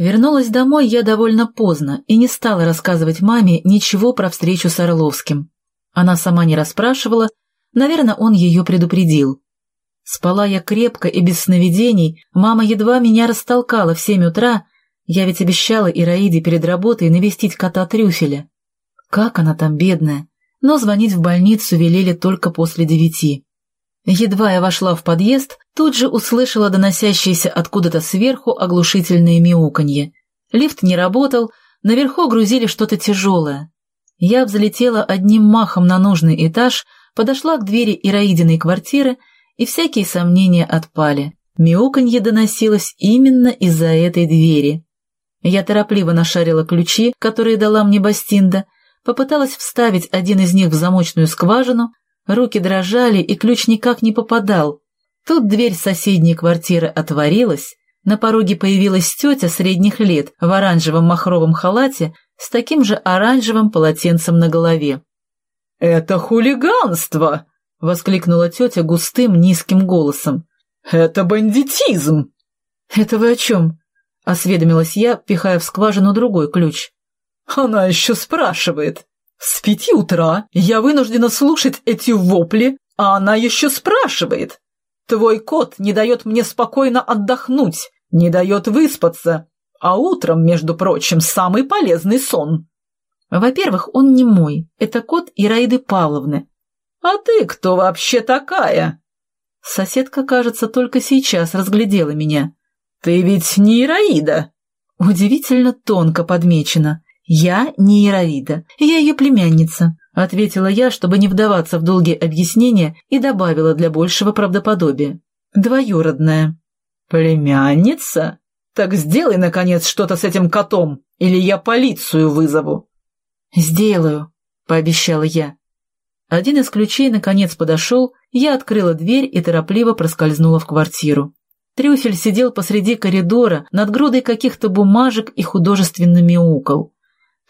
Вернулась домой я довольно поздно и не стала рассказывать маме ничего про встречу с Орловским. Она сама не расспрашивала, наверное, он ее предупредил. Спала я крепко и без сновидений, мама едва меня растолкала в семь утра, я ведь обещала Ираиде перед работой навестить кота Трюфеля. Как она там, бедная, но звонить в больницу велели только после девяти. Едва я вошла в подъезд, тут же услышала доносящееся откуда-то сверху оглушительное мяуканье. Лифт не работал, наверху грузили что-то тяжелое. Я взлетела одним махом на нужный этаж, подошла к двери Ираидиной квартиры, и всякие сомнения отпали. Мяуканье доносилось именно из-за этой двери. Я торопливо нашарила ключи, которые дала мне Бастинда, попыталась вставить один из них в замочную скважину, Руки дрожали, и ключ никак не попадал. Тут дверь соседней квартиры отворилась, на пороге появилась тетя средних лет в оранжевом махровом халате с таким же оранжевым полотенцем на голове. «Это хулиганство!» — воскликнула тетя густым низким голосом. «Это бандитизм!» «Это вы о чем?» — осведомилась я, пихая в скважину другой ключ. «Она еще спрашивает!» С пяти утра я вынуждена слушать эти вопли, а она еще спрашивает. Твой кот не дает мне спокойно отдохнуть, не дает выспаться, а утром, между прочим, самый полезный сон. Во-первых, он не мой, это кот Ираиды Павловны. А ты кто вообще такая? Соседка, кажется, только сейчас разглядела меня. Ты ведь не Ираида. Удивительно тонко подмечено. «Я не Ираида, я ее племянница», — ответила я, чтобы не вдаваться в долгие объяснения, и добавила для большего правдоподобия. «Двоюродная». «Племянница? Так сделай, наконец, что-то с этим котом, или я полицию вызову». «Сделаю», — пообещала я. Один из ключей, наконец, подошел, я открыла дверь и торопливо проскользнула в квартиру. Трюфель сидел посреди коридора над грудой каких-то бумажек и художественно мяукал.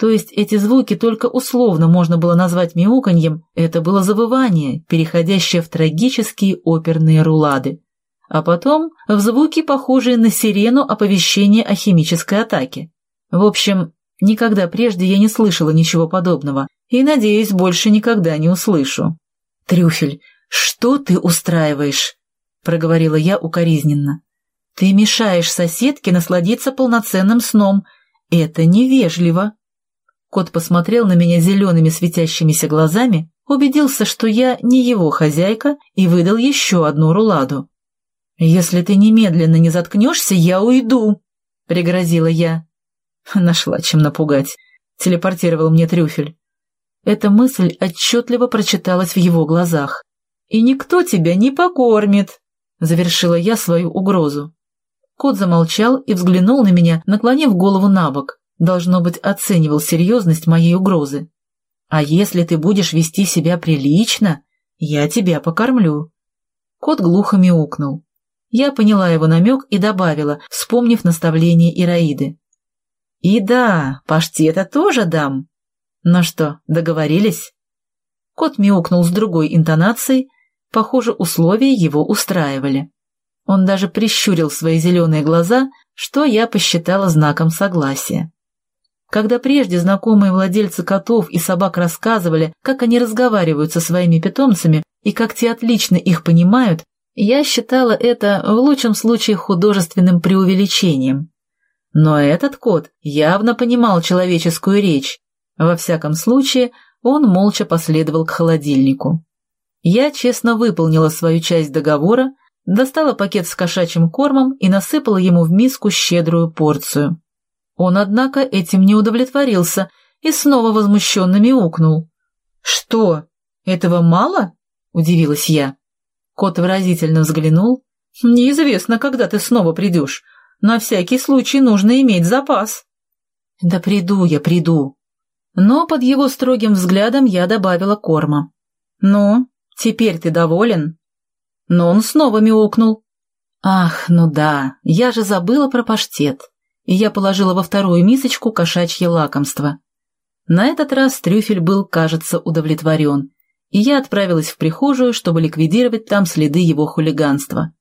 То есть эти звуки только условно можно было назвать мяуканьем, это было завывание, переходящее в трагические оперные рулады. А потом в звуки, похожие на сирену оповещения о химической атаке. В общем, никогда прежде я не слышала ничего подобного и, надеюсь, больше никогда не услышу. «Трюфель, что ты устраиваешь?» — проговорила я укоризненно. «Ты мешаешь соседке насладиться полноценным сном. Это невежливо». Кот посмотрел на меня зелеными светящимися глазами, убедился, что я не его хозяйка, и выдал еще одну руладу. «Если ты немедленно не заткнешься, я уйду», — пригрозила я. Нашла чем напугать. Телепортировал мне трюфель. Эта мысль отчетливо прочиталась в его глазах. «И никто тебя не покормит», — завершила я свою угрозу. Кот замолчал и взглянул на меня, наклонив голову на бок должно быть, оценивал серьезность моей угрозы. «А если ты будешь вести себя прилично, я тебя покормлю». Кот глухо мяукнул. Я поняла его намек и добавила, вспомнив наставление Ираиды. «И да, паштета тоже дам». «Ну что, договорились?» Кот мяукнул с другой интонацией, похоже, условия его устраивали. Он даже прищурил свои зеленые глаза, что я посчитала знаком согласия. Когда прежде знакомые владельцы котов и собак рассказывали, как они разговаривают со своими питомцами и как те отлично их понимают, я считала это в лучшем случае художественным преувеличением. Но этот кот явно понимал человеческую речь. Во всяком случае, он молча последовал к холодильнику. Я честно выполнила свою часть договора, достала пакет с кошачьим кормом и насыпала ему в миску щедрую порцию. Он, однако, этим не удовлетворился и снова возмущенно мяукнул. «Что, этого мало?» — удивилась я. Кот выразительно взглянул. «Неизвестно, когда ты снова придешь. На всякий случай нужно иметь запас». «Да приду я, приду». Но под его строгим взглядом я добавила корма. «Ну, теперь ты доволен?» Но он снова мяукнул. «Ах, ну да, я же забыла про паштет и я положила во вторую мисочку кошачье лакомство. На этот раз трюфель был, кажется, удовлетворен, и я отправилась в прихожую, чтобы ликвидировать там следы его хулиганства.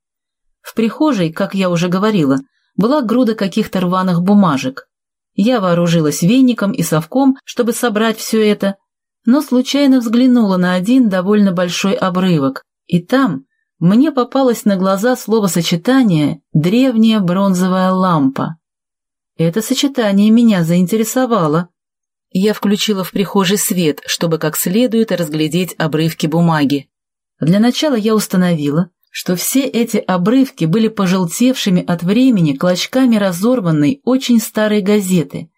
В прихожей, как я уже говорила, была груда каких-то рваных бумажек. Я вооружилась веником и совком, чтобы собрать все это, но случайно взглянула на один довольно большой обрывок, и там мне попалось на глаза словосочетание «древняя бронзовая лампа». Это сочетание меня заинтересовало. Я включила в прихожий свет, чтобы как следует разглядеть обрывки бумаги. Для начала я установила, что все эти обрывки были пожелтевшими от времени клочками разорванной очень старой газеты,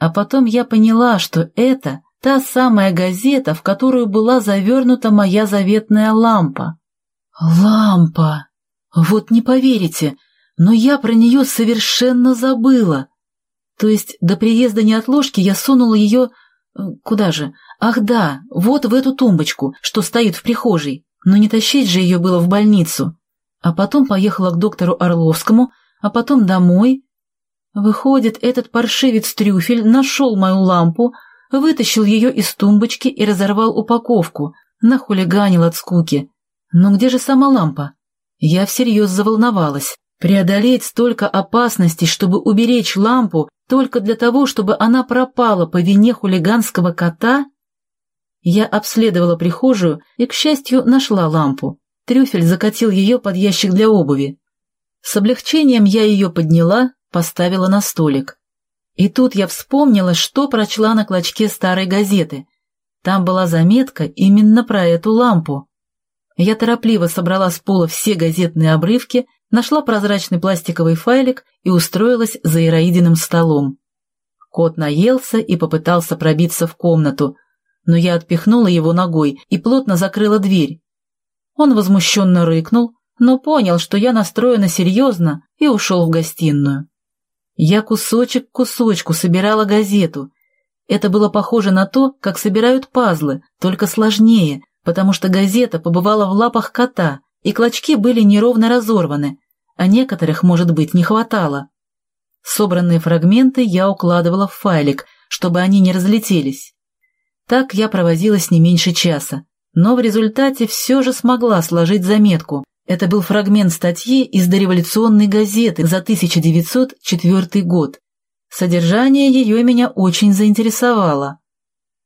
а потом я поняла, что это та самая газета, в которую была завернута моя заветная лампа. Лампа! Вот не поверите, но я про нее совершенно забыла. То есть до приезда неотложки я сунула ее... Э, куда же? Ах да, вот в эту тумбочку, что стоит в прихожей. Но не тащить же ее было в больницу. А потом поехала к доктору Орловскому, а потом домой. Выходит, этот паршивец-трюфель нашел мою лампу, вытащил ее из тумбочки и разорвал упаковку, нахулиганил от скуки. Но где же сама лампа? Я всерьез заволновалась. Преодолеть столько опасностей, чтобы уберечь лампу, только для того, чтобы она пропала по вине хулиганского кота? Я обследовала прихожую и, к счастью, нашла лампу. Трюфель закатил ее под ящик для обуви. С облегчением я ее подняла, поставила на столик. И тут я вспомнила, что прочла на клочке старой газеты. Там была заметка именно про эту лампу. Я торопливо собрала с пола все газетные обрывки, нашла прозрачный пластиковый файлик и устроилась за Ираидиным столом. Кот наелся и попытался пробиться в комнату, но я отпихнула его ногой и плотно закрыла дверь. Он возмущенно рыкнул, но понял, что я настроена серьезно, и ушел в гостиную. Я кусочек к кусочку собирала газету. Это было похоже на то, как собирают пазлы, только сложнее, потому что газета побывала в лапах кота, и клочки были неровно разорваны, а некоторых, может быть, не хватало. Собранные фрагменты я укладывала в файлик, чтобы они не разлетелись. Так я провозилась не меньше часа, но в результате все же смогла сложить заметку. Это был фрагмент статьи из дореволюционной газеты за 1904 год. Содержание ее меня очень заинтересовало.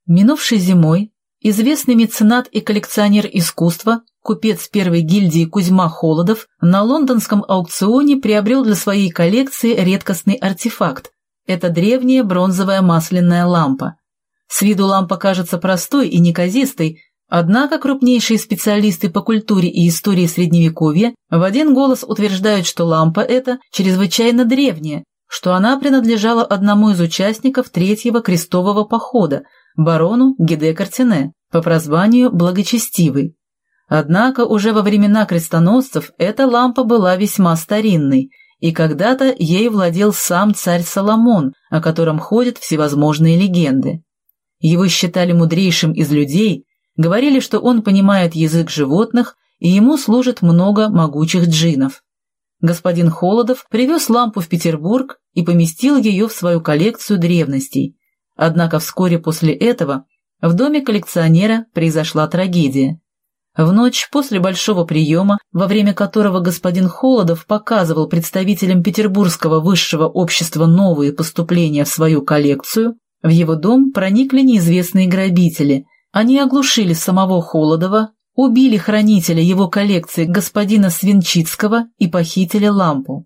Минувшей зимой известный меценат и коллекционер искусства купец первой гильдии Кузьма Холодов на лондонском аукционе приобрел для своей коллекции редкостный артефакт. Это древняя бронзовая масляная лампа. С виду лампа кажется простой и неказистой, однако крупнейшие специалисты по культуре и истории Средневековья в один голос утверждают, что лампа эта чрезвычайно древняя, что она принадлежала одному из участников Третьего крестового похода, барону Гиде Картине, по прозванию Благочестивый. Однако уже во времена крестоносцев эта лампа была весьма старинной, и когда-то ей владел сам царь Соломон, о котором ходят всевозможные легенды. Его считали мудрейшим из людей, говорили, что он понимает язык животных, и ему служит много могучих джинов. Господин Холодов привез лампу в Петербург и поместил ее в свою коллекцию древностей. Однако вскоре после этого в доме коллекционера произошла трагедия. В ночь после большого приема, во время которого господин Холодов показывал представителям Петербургского высшего общества новые поступления в свою коллекцию, в его дом проникли неизвестные грабители. Они оглушили самого Холодова, убили хранителя его коллекции господина Свинчицкого и похитили лампу.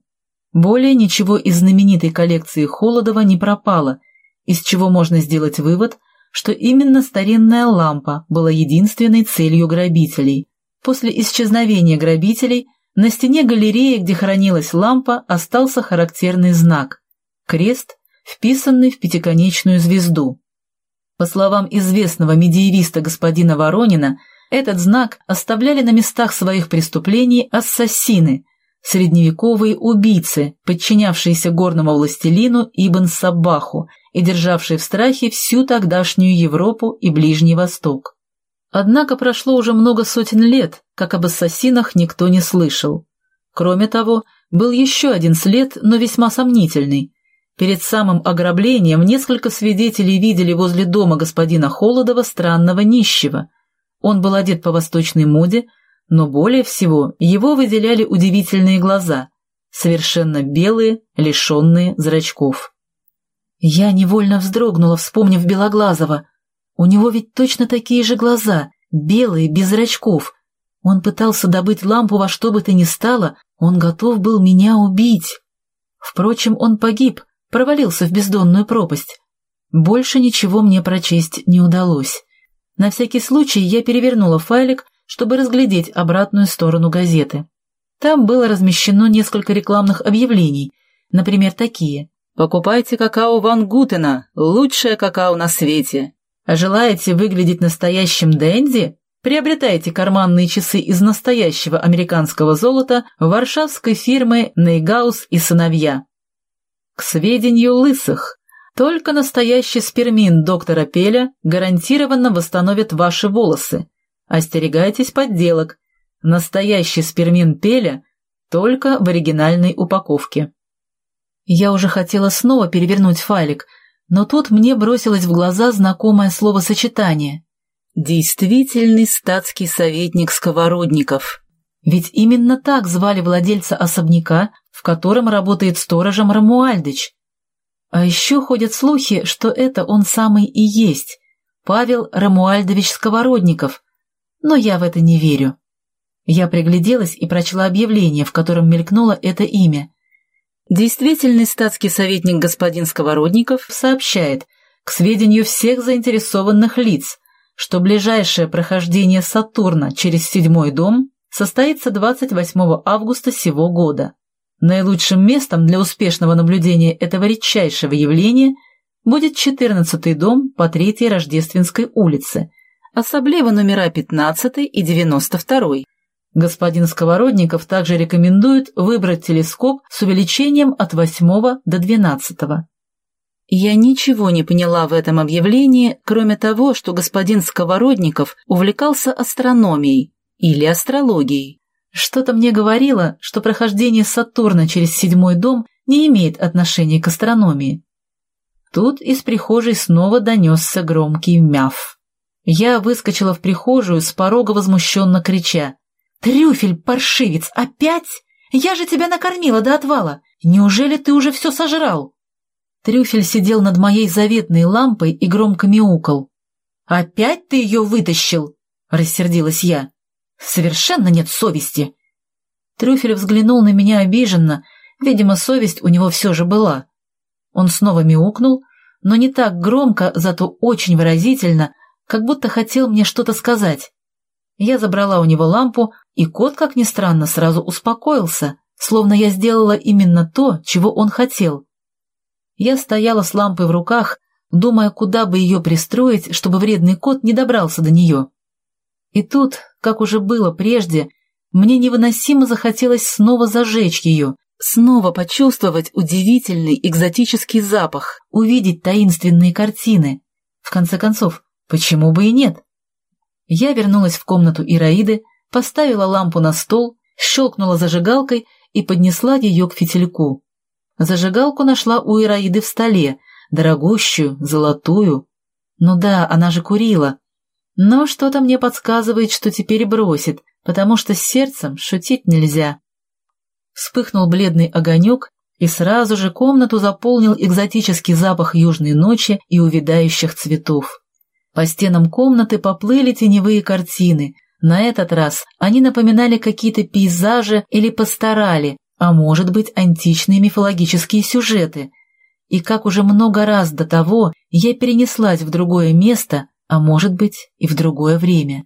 Более ничего из знаменитой коллекции Холодова не пропало, из чего можно сделать вывод – что именно старинная лампа была единственной целью грабителей. После исчезновения грабителей на стене галереи, где хранилась лампа, остался характерный знак – крест, вписанный в пятиконечную звезду. По словам известного медиевиста господина Воронина, этот знак оставляли на местах своих преступлений ассасины, средневековые убийцы, подчинявшиеся горному властелину Ибн Саббаху и державшие в страхе всю тогдашнюю Европу и Ближний Восток. Однако прошло уже много сотен лет, как об ассасинах никто не слышал. Кроме того, был еще один след, но весьма сомнительный. Перед самым ограблением несколько свидетелей видели возле дома господина Холодова странного нищего. Он был одет по восточной моде, но более всего его выделяли удивительные глаза. совершенно белые, лишенные зрачков. Я невольно вздрогнула, вспомнив Белоглазого. У него ведь точно такие же глаза, белые, без зрачков. Он пытался добыть лампу во что бы то ни стало, он готов был меня убить. Впрочем, он погиб, провалился в бездонную пропасть. Больше ничего мне прочесть не удалось. На всякий случай я перевернула файлик, чтобы разглядеть обратную сторону газеты. Там было размещено несколько рекламных объявлений, например, такие. «Покупайте какао Ван Гутена, лучшее какао на свете. А желаете выглядеть настоящим денди? Приобретайте карманные часы из настоящего американского золота варшавской фирмы Нейгаус и сыновья. К сведению лысых, только настоящий спермин доктора Пеля гарантированно восстановит ваши волосы. Остерегайтесь подделок. Настоящий спермин Пеля только в оригинальной упаковке. Я уже хотела снова перевернуть файлик, но тут мне бросилось в глаза знакомое словосочетание. Действительный статский советник Сковородников. Ведь именно так звали владельца особняка, в котором работает сторожем Рамуальдыч. А еще ходят слухи, что это он самый и есть, Павел Рамуальдович Сковородников, но я в это не верю. Я пригляделась и прочла объявление, в котором мелькнуло это имя. Действительный статский советник господин Сковородников сообщает, к сведению всех заинтересованных лиц, что ближайшее прохождение Сатурна через седьмой дом состоится 28 августа сего года. Наилучшим местом для успешного наблюдения этого редчайшего явления будет 14-й дом по Третьей Рождественской улице, особливо номера 15 и 92. Господин Сковородников также рекомендует выбрать телескоп с увеличением от 8 до 12. Я ничего не поняла в этом объявлении, кроме того, что господин Сковородников увлекался астрономией или астрологией. Что-то мне говорило, что прохождение Сатурна через седьмой дом не имеет отношения к астрономии. Тут из прихожей снова донесся громкий мяв. Я выскочила в прихожую, с порога возмущенно крича. «Трюфель, паршивец, опять? Я же тебя накормила до отвала! Неужели ты уже все сожрал?» Трюфель сидел над моей заветной лампой и громко мяукал. «Опять ты ее вытащил?» — рассердилась я. «Совершенно нет совести!» Трюфель взглянул на меня обиженно, видимо, совесть у него все же была. Он снова мяукнул, но не так громко, зато очень выразительно, как будто хотел мне что-то сказать. Я забрала у него лампу, и кот, как ни странно, сразу успокоился, словно я сделала именно то, чего он хотел. Я стояла с лампой в руках, думая, куда бы ее пристроить, чтобы вредный кот не добрался до нее. И тут, как уже было прежде, мне невыносимо захотелось снова зажечь ее, снова почувствовать удивительный экзотический запах, увидеть таинственные картины. В конце концов, почему бы и нет? Я вернулась в комнату Ираиды, поставила лампу на стол, щелкнула зажигалкой и поднесла ее к фитильку. Зажигалку нашла у Ираиды в столе, дорогущую, золотую. Ну да, она же курила. Но что-то мне подсказывает, что теперь бросит, потому что с сердцем шутить нельзя. Вспыхнул бледный огонек, и сразу же комнату заполнил экзотический запах южной ночи и увядающих цветов. По стенам комнаты поплыли теневые картины. На этот раз они напоминали какие-то пейзажи или пасторали, а может быть античные мифологические сюжеты. И как уже много раз до того, я перенеслась в другое место, а может быть и в другое время.